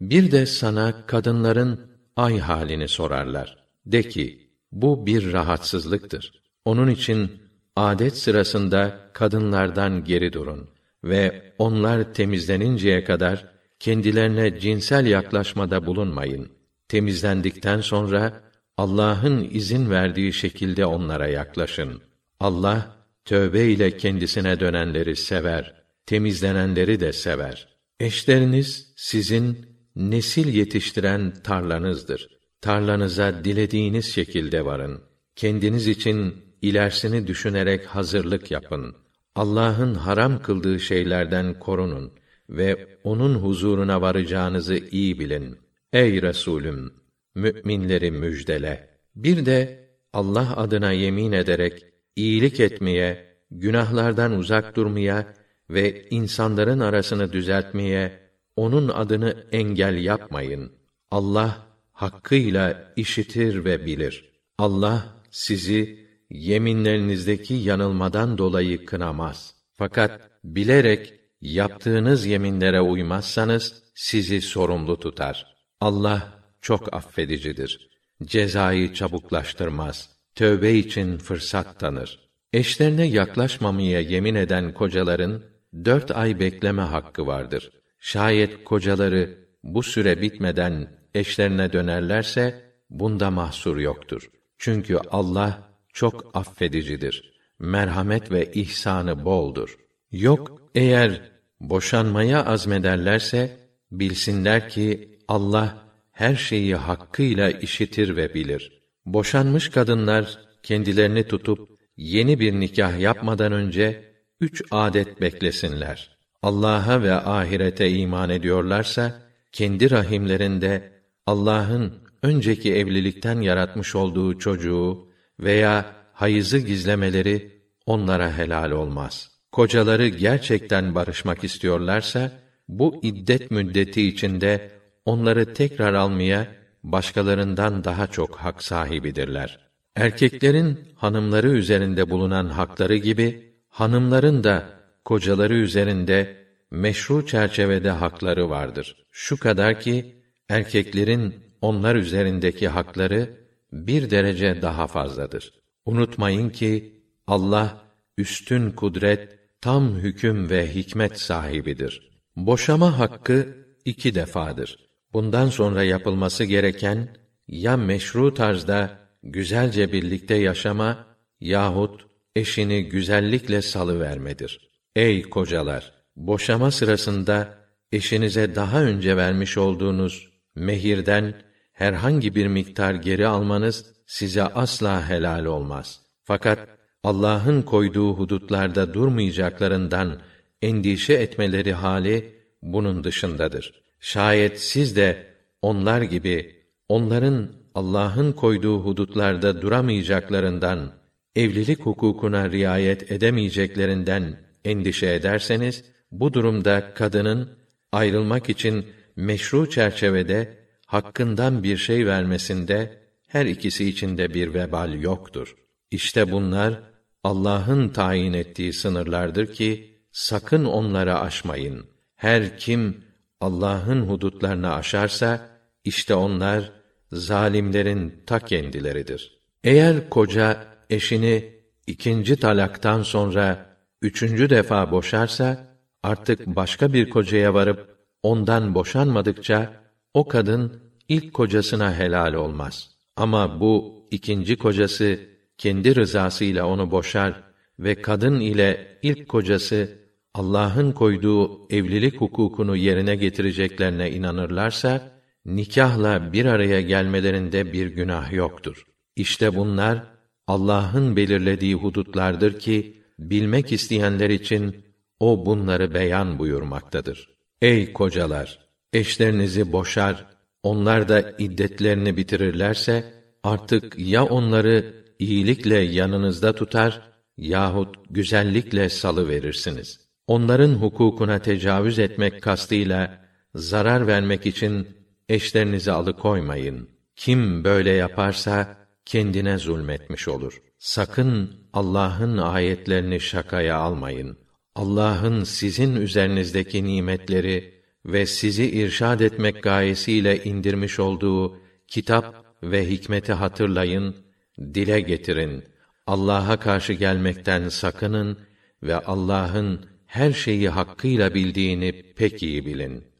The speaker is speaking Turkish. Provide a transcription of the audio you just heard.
Bir de sana kadınların ay halini sorarlar. De ki, bu bir rahatsızlıktır. Onun için adet sırasında kadınlardan geri durun ve onlar temizleninceye kadar kendilerine cinsel yaklaşmada bulunmayın. Temizlendikten sonra Allah'ın izin verdiği şekilde onlara yaklaşın. Allah tövbe ile kendisine dönenleri sever, temizlenenleri de sever. Eşleriniz sizin nesil yetiştiren tarlanızdır. Tarlanıza dilediğiniz şekilde varın. Kendiniz için ilerisini düşünerek hazırlık yapın. Allah'ın haram kıldığı şeylerden korunun ve onun huzuruna varacağınızı iyi bilin. Ey Resulüm, müminleri müjdele. Bir de Allah adına yemin ederek iyilik etmeye, günahlardan uzak durmaya ve insanların arasını düzeltmeye onun adını engel yapmayın. Allah hakkıyla işitir ve bilir. Allah sizi yeminlerinizdeki yanılmadan dolayı kınamaz. Fakat bilerek yaptığınız yeminlere uymazsanız sizi sorumlu tutar. Allah çok affedicidir. Cezayı çabuklaştırmaz. Tövbe için fırsat tanır. Eşlerine yaklaşmamaya yemin eden kocaların dört ay bekleme hakkı vardır. Şayet kocaları bu süre bitmeden eşlerine dönerlerse bunda mahsur yoktur. Çünkü Allah çok affedicidir. Merhamet ve ihsanı boldur. Yok eğer boşanmaya azmederlerse bilsinler ki Allah her şeyi hakkıyla işitir ve bilir. Boşanmış kadınlar kendilerini tutup yeni bir nikah yapmadan önce üç adet beklesinler. Allah'a ve ahirete iman ediyorlarsa kendi rahimlerinde Allah'ın önceki evlilikten yaratmış olduğu çocuğu veya hayızı gizlemeleri onlara helal olmaz. Kocaları gerçekten barışmak istiyorlarsa bu iddet müddeti içinde onları tekrar almaya başkalarından daha çok hak sahibidirler. Erkeklerin hanımları üzerinde bulunan hakları gibi hanımların da kocaları üzerinde meşru çerçevede hakları vardır. Şu kadar ki erkeklerin onlar üzerindeki hakları bir derece daha fazladır. Unutmayın ki Allah üstün kudret, tam hüküm ve hikmet sahibidir. Boşama hakkı iki defadır. Bundan sonra yapılması gereken ya meşru tarzda güzelce birlikte yaşama yahut eşini güzellikle salı vermedir. Ey kocalar, boşama sırasında eşinize daha önce vermiş olduğunuz mehirden herhangi bir miktar geri almanız size asla helal olmaz. Fakat Allah'ın koyduğu hudutlarda durmayacaklarından endişe etmeleri hali bunun dışındadır. Şayet siz de onlar gibi onların Allah'ın koyduğu hudutlarda duramayacaklarından, evlilik hukukuna riayet edemeyeceklerinden endişe ederseniz, bu durumda kadının ayrılmak için meşru çerçevede hakkından bir şey vermesinde her ikisi içinde bir vebal yoktur. İşte bunlar Allah'ın tayin ettiği sınırlardır ki sakın onları aşmayın. Her kim Allah'ın hudutlarını aşarsa işte onlar zalimlerin ta kendileridir. Eğer koca eşini ikinci talaktan sonra üçüncü defa boşarsa artık başka bir kocaya varıp ondan boşanmadıkça o kadın ilk kocasına helal olmaz. Ama bu ikinci kocası kendi rızasıyla onu boşar ve kadın ile ilk kocası Allah'ın koyduğu evlilik hukukunu yerine getireceklerine inanırlarsa nikahla bir araya gelmelerinde bir günah yoktur. İşte bunlar Allah'ın belirlediği hudutlardır ki bilmek isteyenler için o bunları beyan buyurmaktadır. Ey kocalar, eşlerinizi boşar, onlar da iddetlerini bitirirlerse artık ya onları iyilikle yanınızda tutar yahut güzellikle salı verirsiniz. Onların hukukuna tecavüz etmek kastıyla zarar vermek için eşlerinizi alıkoymayın. Kim böyle yaparsa kendine zulmetmiş olur. Sakın Allah'ın ayetlerini şakaya almayın. Allah'ın sizin üzerinizdeki nimetleri ve sizi irşad etmek gayesiyle indirmiş olduğu kitap ve hikmeti hatırlayın, dile getirin. Allah'a karşı gelmekten sakının ve Allah'ın her şeyi hakkıyla bildiğini pek iyi bilin.